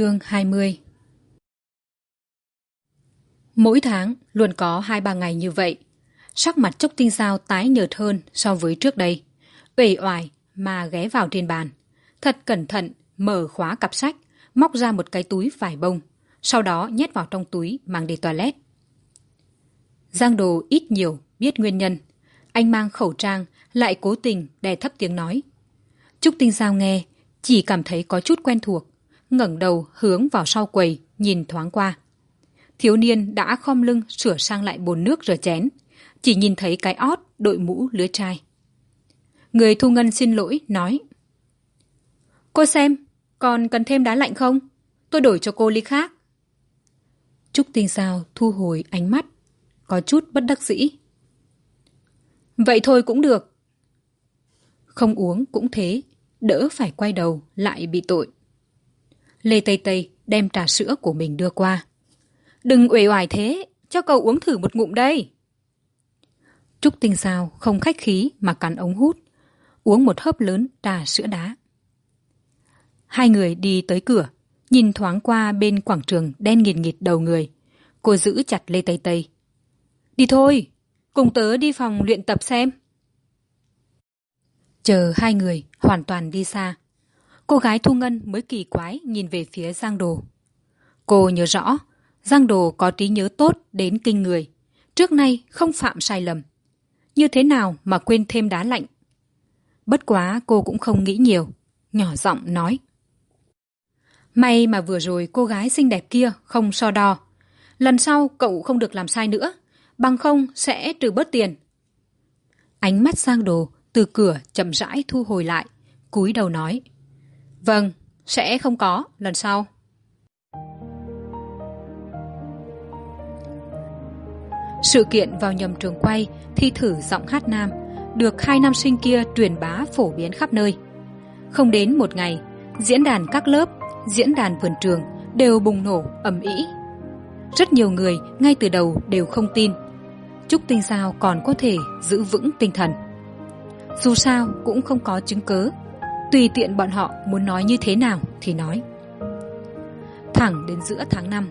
Chương hai mươi Mỗi tháng luôn có hai ba ngày như vậy. Sắc mặt Trúc Tinh Giao tái nhợt hơn so với trước đây. Uể oải mà ghé vào trên bàn. Thật cẩn thận mở khóa cặp sách, móc ra một cái túi vải bông. Sau đó nhét vào trong túi mang đi toilet. Giang đồ ít nhiều biết nguyên nhân. Anh mang khẩu trang lại cố tình đè thấp tiếng nói. Trúc Tinh Giao nghe chỉ cảm thấy có chút quen thuộc ngẩng đầu hướng vào sau quầy, nhìn thoáng qua. Thiếu niên đã khom lưng sửa sang lại bồn nước rửa chén, chỉ nhìn thấy cái ót, đội mũ, lứa trai. Người thu ngân xin lỗi, nói, cô xem, còn cần thêm đá lạnh không? Tôi đổi cho cô ly khác. Trúc tinh sao thu hồi ánh mắt, có chút bất đắc dĩ. Vậy thôi cũng được. Không uống cũng thế, đỡ phải quay đầu, lại bị tội lê tây tây đem trà sữa của mình đưa qua. Đừng uể oải thế, cho cậu uống thử một ngụm đây. Trúc tinh sao không khách khí mà cắn ống hút, uống một hớp lớn trà sữa đá. Hai người đi tới cửa, nhìn thoáng qua bên quảng trường đen nghìn nghịt đầu người. Cô giữ chặt lê tây tây. Đi thôi, cùng tớ đi phòng luyện tập xem. Chờ hai người hoàn toàn đi xa cô gái thu ngân mới kỳ quái nhìn về phía giang đồ. Cô nhớ rõ, giang đồ có trí nhớ tốt đến kinh người. Trước nay không phạm sai lầm. Như thế nào mà quên thêm đá lạnh? Bất quá cô cũng không nghĩ nhiều, nhỏ giọng nói. May mà vừa rồi cô gái xinh đẹp kia không so đo. Lần sau cậu không được làm sai nữa, bằng không sẽ trừ bớt tiền. Ánh mắt giang đồ từ cửa chậm rãi thu hồi lại, cúi đầu nói vâng sẽ không có, lần sau. Sự kiện vào nhầm trường quay, thi thử giọng hát nam, được hai nam sinh kia truyền bá phổ biến khắp nơi. Không đến một ngày, diễn đàn các lớp, diễn đàn vườn trường đều bùng nổ ầm ĩ. Rất nhiều người ngay từ đầu đều không tin. Trúc tinh sao còn có thể giữ vững tinh thần. Dù sao cũng không có chứng cớ tùy tiện bọn họ muốn nói như thế nào thì nói. Thẳng đến giữa tháng năm,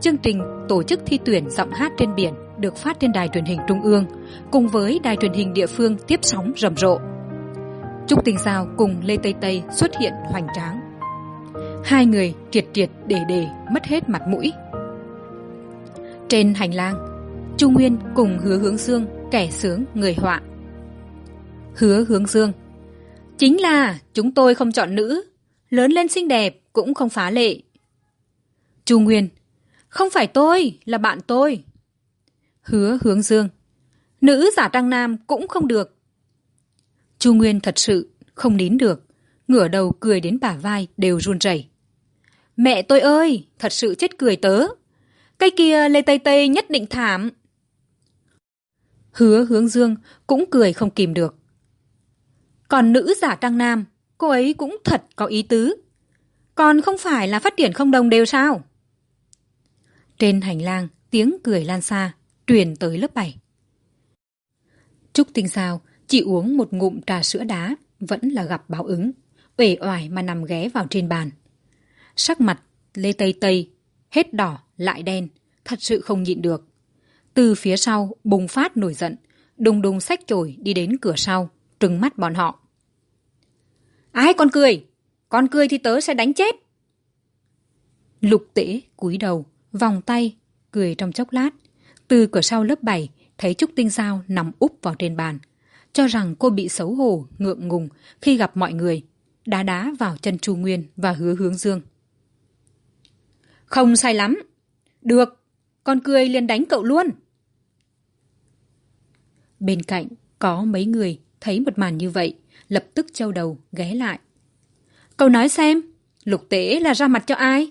chương trình tổ chức thi tuyển giọng hát trên biển được phát trên đài truyền hình trung ương, cùng với đài truyền hình địa phương tiếp sóng rầm rộ. Trúc tình sao cùng lê tây tây xuất hiện hoành tráng. Hai người triệt triệt để để mất hết mặt mũi. Trên hành lang, chu nguyên cùng hứa hướng dương kẻ sướng người họa. Hứa hướng dương chính là, chúng tôi không chọn nữ. Lớn lên xinh đẹp cũng không phá lệ. Chu nguyên, không phải tôi, là bạn tôi. Hứa hướng dương, nữ giả trang nam cũng không được. Chu nguyên thật sự không nín được, ngửa đầu cười đến bả vai đều run rẩy. Mẹ tôi ơi, thật sự chết cười tớ. Cây kia lê tây tây nhất định thảm. Hứa hướng dương cũng cười không kìm được còn nữ giả trang nam, cô ấy cũng thật có ý tứ. Còn không phải là phát triển không đồng đều sao? Trên hành lang, tiếng cười lan xa, truyền tới lớp bảy. Trúc tinh sao chỉ uống một ngụm trà sữa đá, vẫn là gặp báo ứng, uể oải mà nằm ghé vào trên bàn. Sắc mặt lê tây tây, hết đỏ, lại đen, thật sự không nhịn được. Từ phía sau bùng phát nổi giận, đùng đùng xách chổi đi đến cửa sau, trừng mắt bọn họ ai con cười? Con cười thì tớ sẽ đánh chết. Lục tễ cúi đầu, vòng tay, cười trong chốc lát. Từ cửa sau lớp bảy, thấy trúc tinh giao nằm úp vào trên bàn, cho rằng cô bị xấu hổ, ngượng ngùng khi gặp mọi người, đá đá vào chân chu nguyên và hứa hướng dương. Không sai lắm. Được, con cười liền đánh cậu luôn. Bên cạnh có mấy người thấy một màn như vậy lập tức trâu đầu, ghé lại. Cậu nói xem, lục tế là ra mặt cho ai?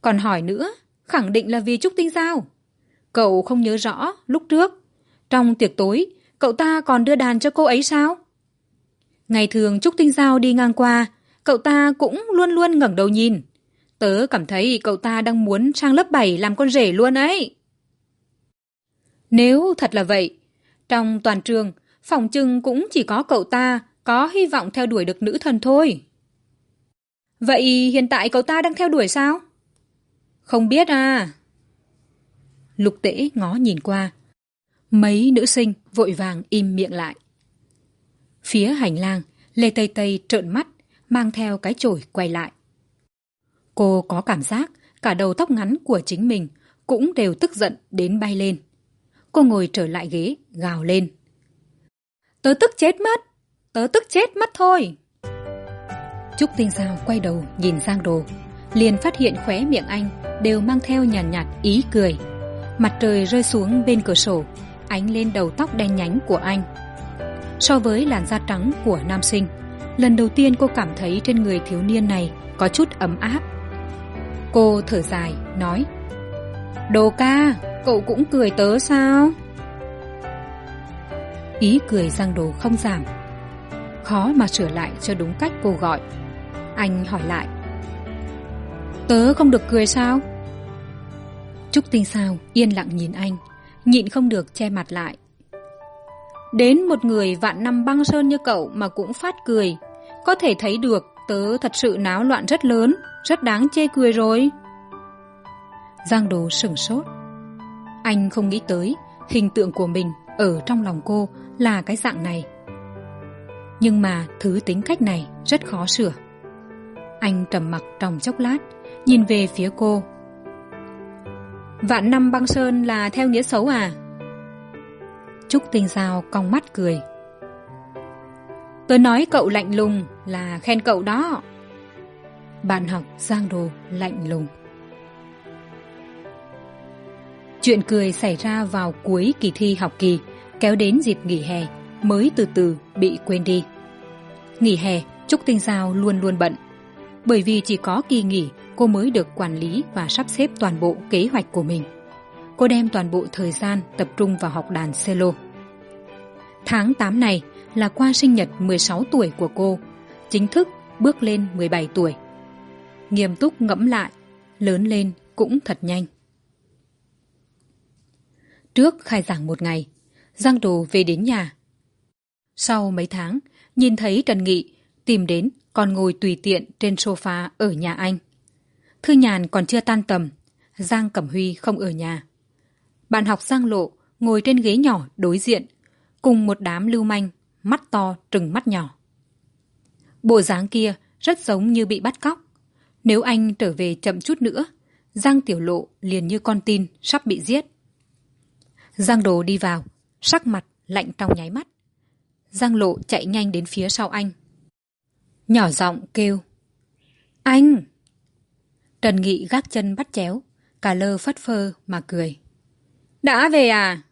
Còn hỏi nữa, khẳng định là vì trúc tinh giao cậu không nhớ rõ lúc trước. Trong tiệc tối, cậu ta còn đưa đàn cho cô ấy sao? Ngày thường trúc tinh giao đi ngang qua, cậu ta cũng luôn luôn ngẩng đầu nhìn. Tớ cảm thấy cậu ta đang muốn sang lớp bảy làm con rể luôn ấy. Nếu thật là vậy, trong toàn trường phòng chừng cũng chỉ có cậu ta, có hy vọng theo đuổi được nữ thần thôi. Vậy hiện tại cậu ta đang theo đuổi sao? Không biết à. Lục tễ ngó nhìn qua. Mấy nữ sinh vội vàng im miệng lại. Phía hành lang, lê tây tây trợn mắt, mang theo cái chổi quay lại. Cô có cảm giác cả đầu tóc ngắn của chính mình cũng đều tức giận đến bay lên. Cô ngồi trở lại ghế, gào lên tớ tức chết mất. Tớ tức chết mất thôi. Trúc tinh Giao quay đầu nhìn giang đồ liền phát hiện khóe miệng anh đều mang theo nhàn nhạt, nhạt ý cười. Mặt trời rơi xuống bên cửa sổ ánh lên đầu tóc đen nhánh của anh. So với làn da trắng của nam sinh lần đầu tiên cô cảm thấy trên người thiếu niên này có chút ấm áp. Cô thở dài nói đồ ca cậu cũng cười tớ sao? Ý cười giang đồ không giảm. Khó mà sửa lại cho đúng cách cô gọi. Anh hỏi lại. Tớ không được cười sao? Trúc tinh sao yên lặng nhìn anh, nhịn không được che mặt lại. Đến một người vạn năm băng sơn như cậu mà cũng phát cười, có thể thấy được tớ thật sự náo loạn rất lớn, rất đáng chê cười rồi. Giang đồ sửng sốt. Anh không nghĩ tới hình tượng của mình ở trong lòng cô là cái dạng này. Nhưng mà thứ tính cách này rất khó sửa. Anh trầm mặc trong chốc lát, nhìn về phía cô. Vạn năm băng sơn là theo nghĩa xấu à? Trúc tinh giao cong mắt cười. Tớ nói cậu lạnh lùng là khen cậu đó. Bạn học giang đồ lạnh lùng. Chuyện cười xảy ra vào cuối kỳ thi học kỳ kéo đến dịp nghỉ hè mới từ từ bị quên đi. Nghỉ hè, trúc tinh giao luôn luôn bận. Bởi vì chỉ có kỳ nghỉ, cô mới được quản lý và sắp xếp toàn bộ kế hoạch của mình. Cô đem toàn bộ thời gian tập trung vào học đàn cello. Tháng tám này là qua sinh nhật sáu tuổi của cô, chính thức bước lên bảy tuổi. Nghiêm túc ngẫm lại, lớn lên cũng thật nhanh. Trước khai giảng một ngày giang đồ về đến nhà. Sau mấy tháng, nhìn thấy trần nghị, tìm đến còn ngồi tùy tiện trên sofa ở nhà anh. Thư nhàn còn chưa tan tầm, giang cẩm huy không ở nhà. Bạn học giang lộ ngồi trên ghế nhỏ đối diện, cùng một đám lưu manh, mắt to, trừng mắt nhỏ. Bộ dáng kia rất giống như bị bắt cóc. Nếu anh trở về chậm chút nữa, giang tiểu lộ liền như con tin sắp bị giết. Giang đồ đi vào sắc mặt lạnh trong nháy mắt. Giang lộ chạy nhanh đến phía sau anh. Nhỏ giọng kêu, anh! Trần nghị gác chân bắt chéo, cả lơ phất phơ mà cười. Đã về à?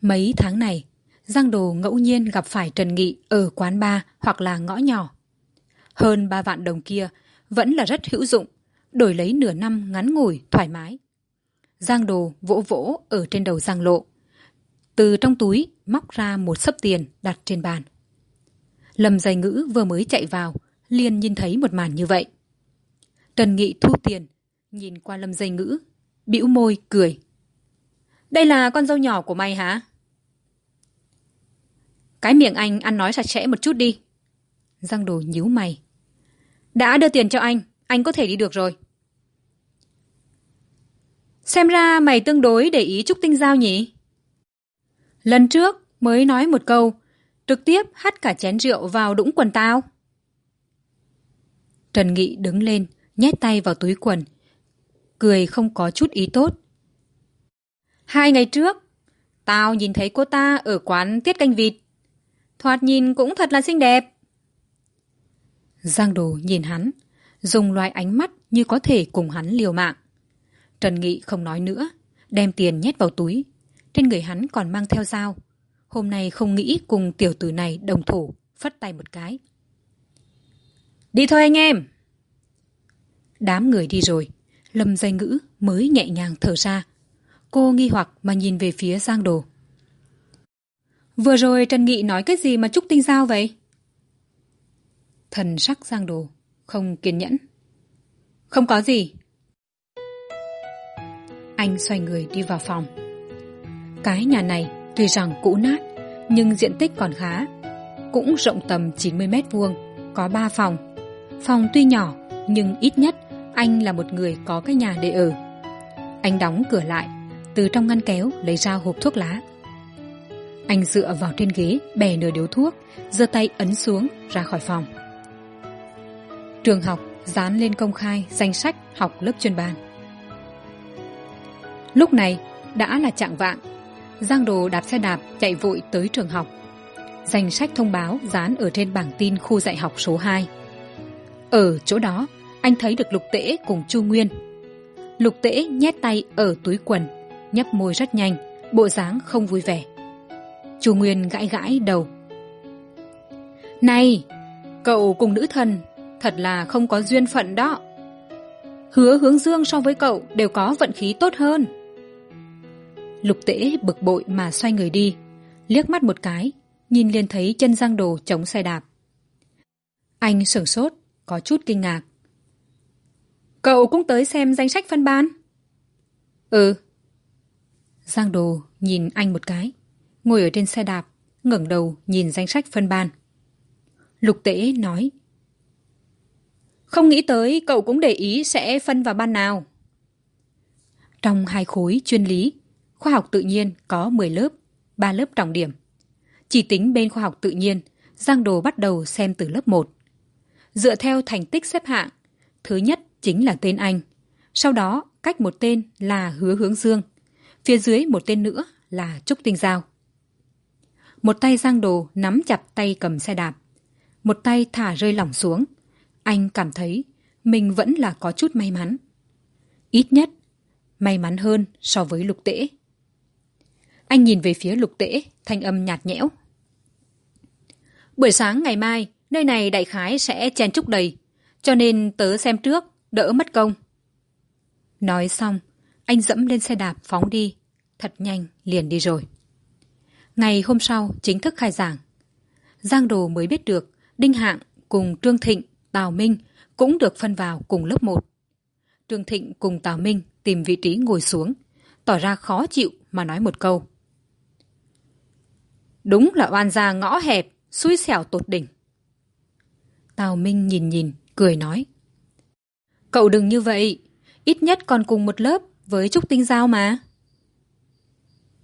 Mấy tháng này, giang đồ ngẫu nhiên gặp phải trần nghị ở quán bar hoặc là ngõ nhỏ. Hơn ba vạn đồng kia vẫn là rất hữu dụng, đổi lấy nửa năm ngắn ngủi thoải mái. Giang đồ vỗ vỗ ở trên đầu giang lộ từ trong túi, móc ra một sấp tiền đặt trên bàn. Lâm giày ngữ vừa mới chạy vào, liền nhìn thấy một màn như vậy. Trần nghị thu tiền, nhìn qua lâm dây ngữ, bĩu môi, cười. Đây là con dâu nhỏ của mày hả? Cái miệng anh ăn nói sạch sẽ một chút đi. Giang đồ nhíu mày. Đã đưa tiền cho anh anh có thể đi được rồi. Xem ra mày tương đối để ý trúc tinh giao nhỉ? Lần trước mới nói một câu, trực tiếp hắt cả chén rượu vào đũng quần tao. Trần nghị đứng lên, nhét tay vào túi quần, cười không có chút ý tốt. Hai ngày trước, tao nhìn thấy cô ta ở quán tiết canh vịt. Thoạt nhìn cũng thật là xinh đẹp. Giang đồ nhìn hắn, dùng loại ánh mắt như có thể cùng hắn liều mạng. Trần nghị không nói nữa, đem tiền nhét vào túi trên người hắn còn mang theo dao. Hôm nay không nghĩ cùng tiểu tử này đồng thủ, phất tay một cái. Đi thôi anh em. Đám người đi rồi. Lâm dây ngữ mới nhẹ nhàng thở ra. Cô nghi hoặc mà nhìn về phía giang đồ. Vừa rồi trần nghị nói cái gì mà trúc tinh giao vậy? Thần sắc giang đồ không kiên nhẫn. Không có gì. Anh xoay người đi vào phòng cái nhà này tuy rằng cũ nát nhưng diện tích còn khá cũng rộng tầm chín mươi mét vuông có ba phòng Phòng tuy nhỏ, nhưng ít nhất anh là một người có cái nhà để ở. Anh đóng cửa lại, từ trong ngăn kéo lấy ra hộp thuốc lá. Anh dựa vào trên ghế, bè nửa điếu thuốc, giơ tay ấn xuống, ra khỏi phòng. Trường học dán lên công khai danh sách học lớp chuyên ban. Lúc này đã là trạng vạng, Giang Đồ đạp xe đạp chạy vội tới trường học. Danh sách thông báo dán ở trên bảng tin khu dạy học số hai. Ở chỗ đó, anh thấy được Lục Tễ cùng Chu Nguyên. Lục Tễ nhét tay ở túi quần, nhấp môi rất nhanh, bộ dáng không vui vẻ. Chu Nguyên gãi gãi đầu. Này, cậu cùng nữ thần, thật là không có duyên phận đó. Hứa hướng dương so với cậu đều có vận khí tốt hơn. Lục tễ bực bội mà xoay người đi, liếc mắt một cái, nhìn liền thấy chân giang đồ chống xe đạp. Anh sửng sốt, có chút kinh ngạc. Cậu cũng tới xem danh sách phân ban? Ừ. Giang đồ nhìn anh một cái, ngồi ở trên xe đạp, ngẩng đầu nhìn danh sách phân ban. Lục tễ nói. Không nghĩ tới cậu cũng để ý sẽ phân vào ban nào. Trong hai khối chuyên lý, khoa học tự nhiên có 10 lớp, ba lớp trọng điểm. Chỉ tính bên khoa học tự nhiên, Giang Đồ bắt đầu xem từ lớp một. Dựa theo thành tích xếp hạng, thứ nhất chính là tên anh, sau đó cách một tên là Hứa Hướng Dương, phía dưới một tên nữa là Trúc Tinh Giao. Một tay Giang Đồ nắm chặt tay cầm xe đạp, một tay thả rơi lỏng xuống. Anh cảm thấy mình vẫn là có chút may mắn. Ít nhất, may mắn hơn so với lục tễ. Anh nhìn về phía lục tễ, thanh âm nhạt nhẽo. Buổi sáng ngày mai, nơi này đại khái sẽ chen chúc đầy, cho nên tớ xem trước, đỡ mất công. Nói xong, anh dẫm lên xe đạp phóng đi, thật nhanh liền đi rồi. Ngày hôm sau chính thức khai giảng. Giang Đồ mới biết được Đinh Hạng cùng Trương Thịnh, Tào Minh cũng được phân vào cùng lớp một. Trương Thịnh cùng Tào Minh tìm vị trí ngồi xuống, tỏ ra khó chịu mà nói một câu. Đúng là oan gia ngõ hẹp, xui xẻo tột đỉnh. Tào Minh nhìn nhìn, cười nói. Cậu đừng như vậy, ít nhất còn cùng một lớp với Trúc Tinh Giao mà.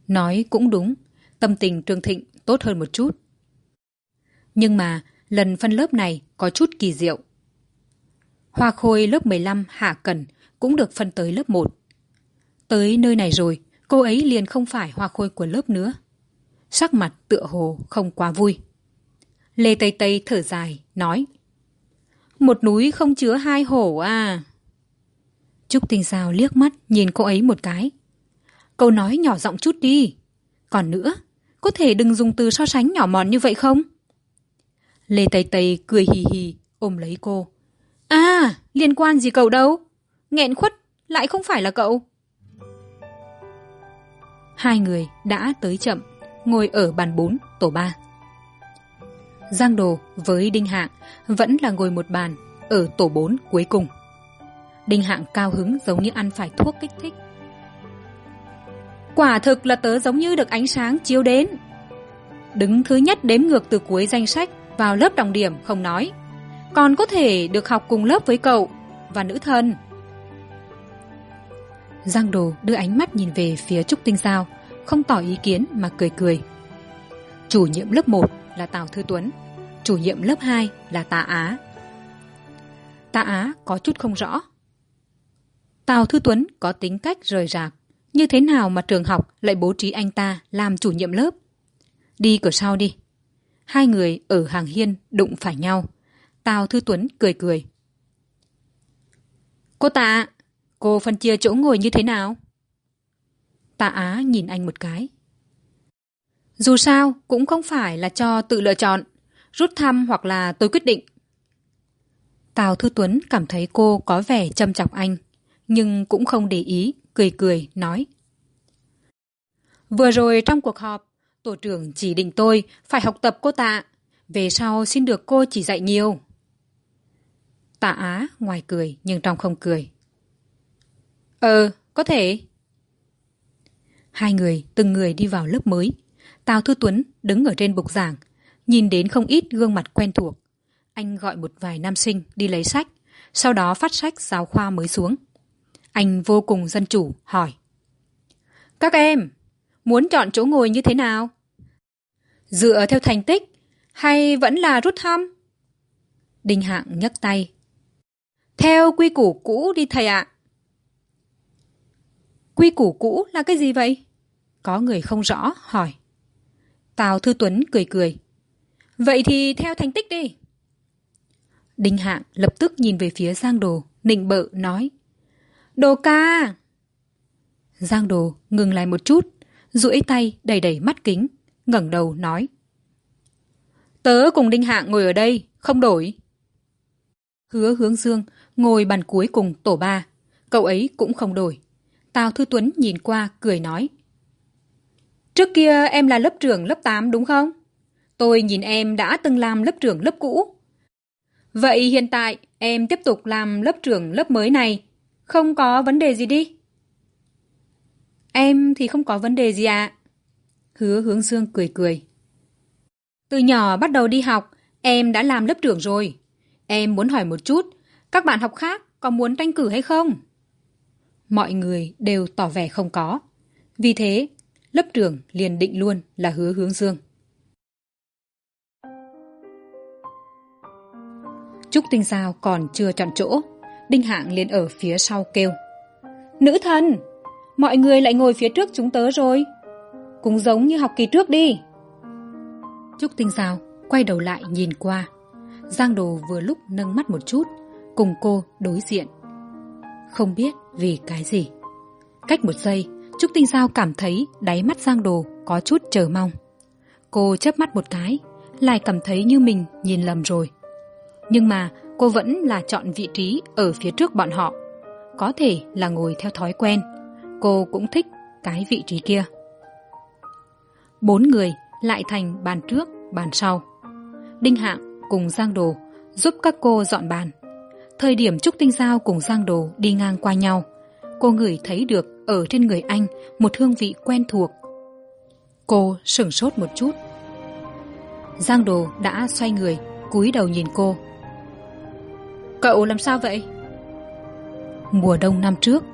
Nói cũng đúng, tâm tình Trương Thịnh tốt hơn một chút. Nhưng mà lần phân lớp này có chút kỳ diệu. Hoa Khôi lớp 15 Hạ Cần cũng được phân tới lớp một. Tới nơi này rồi, cô ấy liền không phải Hoa Khôi của lớp nữa sắc mặt tựa hồ không quá vui. Lê Tây Tây thở dài, nói. Một núi không chứa hai hổ à. Trúc Tinh Sao liếc mắt nhìn cô ấy một cái. Câu nói nhỏ giọng chút đi. Còn nữa, có thể đừng dùng từ so sánh nhỏ mòn như vậy không? Lê Tây Tây cười hì hì, ôm lấy cô. À, liên quan gì cậu đâu? Nghẹn khuất, lại không phải là cậu. Hai người đã tới chậm ngồi ở bàn bốn tổ ba. Giang đồ với đinh hạng vẫn là ngồi một bàn ở tổ bốn cuối cùng. Đinh hạng cao hứng giống như ăn phải thuốc kích thích. Quả thực là tớ giống như được ánh sáng chiếu đến. Đứng thứ nhất đếm ngược từ cuối danh sách vào lớp đồng điểm không nói, còn có thể được học cùng lớp với cậu và nữ thân. Giang đồ đưa ánh mắt nhìn về phía trúc tinh giao không tỏ ý kiến mà cười cười. Chủ nhiệm lớp một là tào thư tuấn, chủ nhiệm lớp hai là tạ á. Tạ á có chút không rõ. Tào thư tuấn có tính cách rời rạc, như thế nào mà trường học lại bố trí anh ta làm chủ nhiệm lớp? Đi cửa sau đi. Hai người ở hàng hiên đụng phải nhau. Tào thư tuấn cười cười. Cô tạ, cô phân chia chỗ ngồi như thế nào? Tạ á nhìn anh một cái. Dù sao, cũng không phải là cho tự lựa chọn, rút thăm hoặc là tôi quyết định. Tào thư tuấn cảm thấy cô có vẻ châm chọc anh, nhưng cũng không để ý, cười cười, nói. Vừa rồi trong cuộc họp, tổ trưởng chỉ định tôi phải học tập cô tạ, về sau xin được cô chỉ dạy nhiều. Tạ á ngoài cười nhưng trong không cười. Ờ có thể hai người, từng người đi vào lớp mới. Tào thư tuấn đứng ở trên bục giảng, nhìn đến không ít gương mặt quen thuộc. Anh gọi một vài nam sinh đi lấy sách, sau đó phát sách giáo khoa mới xuống. Anh vô cùng dân chủ, hỏi. Các em, muốn chọn chỗ ngồi như thế nào? Dựa theo thành tích, hay vẫn là rút thăm? Đinh hạng nhấc tay. Theo quy củ cũ đi thầy ạ. Quy củ cũ là cái gì vậy? Có người không rõ, hỏi. Tào thư tuấn cười cười. Vậy thì theo thành tích đi. Đinh hạng lập tức nhìn về phía giang đồ, nịnh bợ, nói. Đồ ca! Giang đồ ngừng lại một chút, duỗi tay đầy đầy mắt kính, ngẩng đầu nói. Tớ cùng đinh hạng ngồi ở đây, không đổi. Hứa hướng dương ngồi bàn cuối cùng tổ ba, cậu ấy cũng không đổi. Tào thư tuấn nhìn qua, cười nói trước kia em là lớp trưởng lớp tám, đúng không? Tôi nhìn em đã từng làm lớp trưởng lớp cũ. Vậy hiện tại em tiếp tục làm lớp trưởng lớp mới này. Không có vấn đề gì đi. Em thì không có vấn đề gì ạ. Hứa hướng dương cười cười. Từ nhỏ bắt đầu đi học, em đã làm lớp trưởng rồi. Em muốn hỏi một chút, các bạn học khác có muốn tranh cử hay không? Mọi người đều tỏ vẻ không có. Vì thế lớp trưởng liền định luôn là hứa hướng dương. Trúc tinh giao còn chưa chọn chỗ, đinh hạng liền ở phía sau kêu. Nữ thần, mọi người lại ngồi phía trước chúng tớ rồi. Cũng giống như học kỳ trước đi. Trúc tinh giao quay đầu lại nhìn qua. Giang đồ vừa lúc nâng mắt một chút, cùng cô đối diện. Không biết vì cái gì. Cách một giây trúc tinh giao cảm thấy đáy mắt giang đồ có chút chờ mong. Cô chớp mắt một cái, lại cảm thấy như mình nhìn lầm rồi. Nhưng mà cô vẫn là chọn vị trí ở phía trước bọn họ. Có thể là ngồi theo thói quen, cô cũng thích cái vị trí kia. Bốn người lại thành bàn trước, bàn sau. Đinh hạng cùng giang đồ giúp các cô dọn bàn. Thời điểm trúc tinh giao cùng giang đồ đi ngang qua nhau cô ngửi thấy được ở trên người anh một hương vị quen thuộc. Cô sửng sốt một chút. Giang đồ đã xoay người cúi đầu nhìn cô. Cậu làm sao vậy? Mùa đông năm trước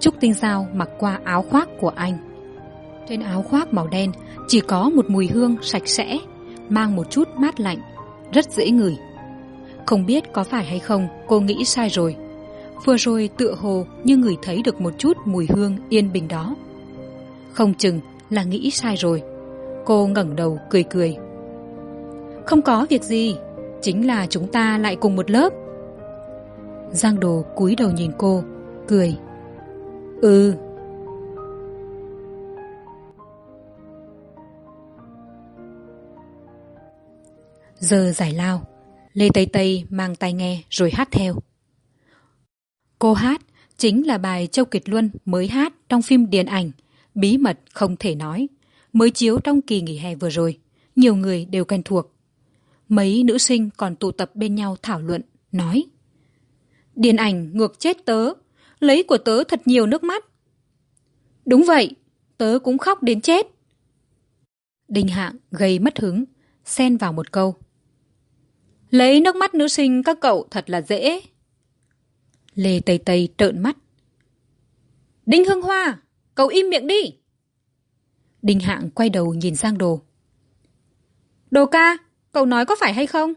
trúc tinh giao mặc qua áo khoác của anh. Trên áo khoác màu đen chỉ có một mùi hương sạch sẽ mang một chút mát lạnh rất dễ ngửi. Không biết có phải hay không cô nghĩ sai rồi vừa rồi tựa hồ như ngửi thấy được một chút mùi hương yên bình đó. Không chừng là nghĩ sai rồi. Cô ngẩng đầu cười cười. Không có việc gì, chính là chúng ta lại cùng một lớp. Giang đồ cúi đầu nhìn cô, cười. Ừ. Giờ giải lao, lê tây tây mang tai nghe rồi hát theo cô hát chính là bài châu kiệt luân mới hát trong phim điện ảnh, bí mật không thể nói, mới chiếu trong kỳ nghỉ hè vừa rồi. Nhiều người đều quen thuộc. Mấy nữ sinh còn tụ tập bên nhau thảo luận, nói, điện ảnh ngược chết tớ, lấy của tớ thật nhiều nước mắt. Đúng vậy, tớ cũng khóc đến chết. Đinh hạng gây mất hứng, xen vào một câu, lấy nước mắt nữ sinh các cậu thật là dễ lê tây tây trợn mắt. Đinh hương hoa, cậu im miệng đi. Đinh hạng quay đầu nhìn sang đồ. Đồ ca, cậu nói có phải hay không?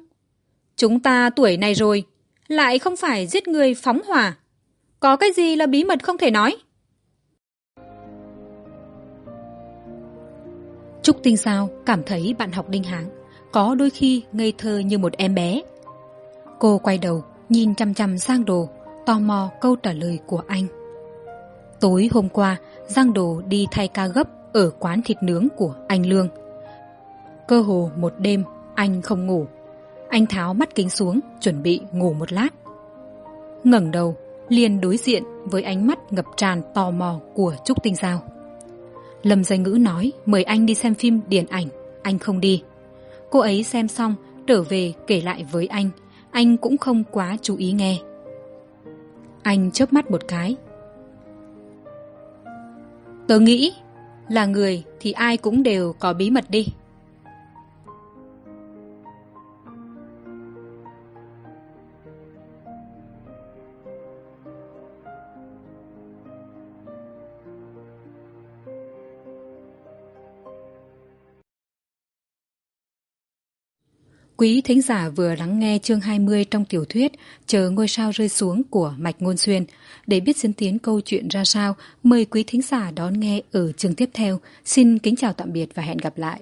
Chúng ta tuổi này rồi, lại không phải giết người phóng hỏa. Có cái gì là bí mật không thể nói? Trúc tinh sao cảm thấy bạn học đinh hạng có đôi khi ngây thơ như một em bé. Cô quay đầu, nhìn chăm chăm sang đồ tò mò câu trả lời của anh. Tối hôm qua, giang đồ đi thay ca gấp ở quán thịt nướng của anh lương. Cơ hồ một đêm, anh không ngủ. Anh tháo mắt kính xuống, chuẩn bị ngủ một lát. Ngẩng đầu, liền đối diện với ánh mắt ngập tràn tò mò của trúc tinh giao. Lâm danh ngữ nói, mời anh đi xem phim điện ảnh, anh không đi. Cô ấy xem xong, trở về kể lại với anh. Anh cũng không quá chú ý nghe anh chớp mắt một cái. Tớ nghĩ là người thì ai cũng đều có bí mật đi. Quý thính giả vừa lắng nghe chương 20 trong tiểu thuyết Chờ ngôi sao rơi xuống của Mạch Ngôn Xuyên. Để biết diễn tiến câu chuyện ra sao, mời quý thính giả đón nghe ở chương tiếp theo. Xin kính chào tạm biệt và hẹn gặp lại.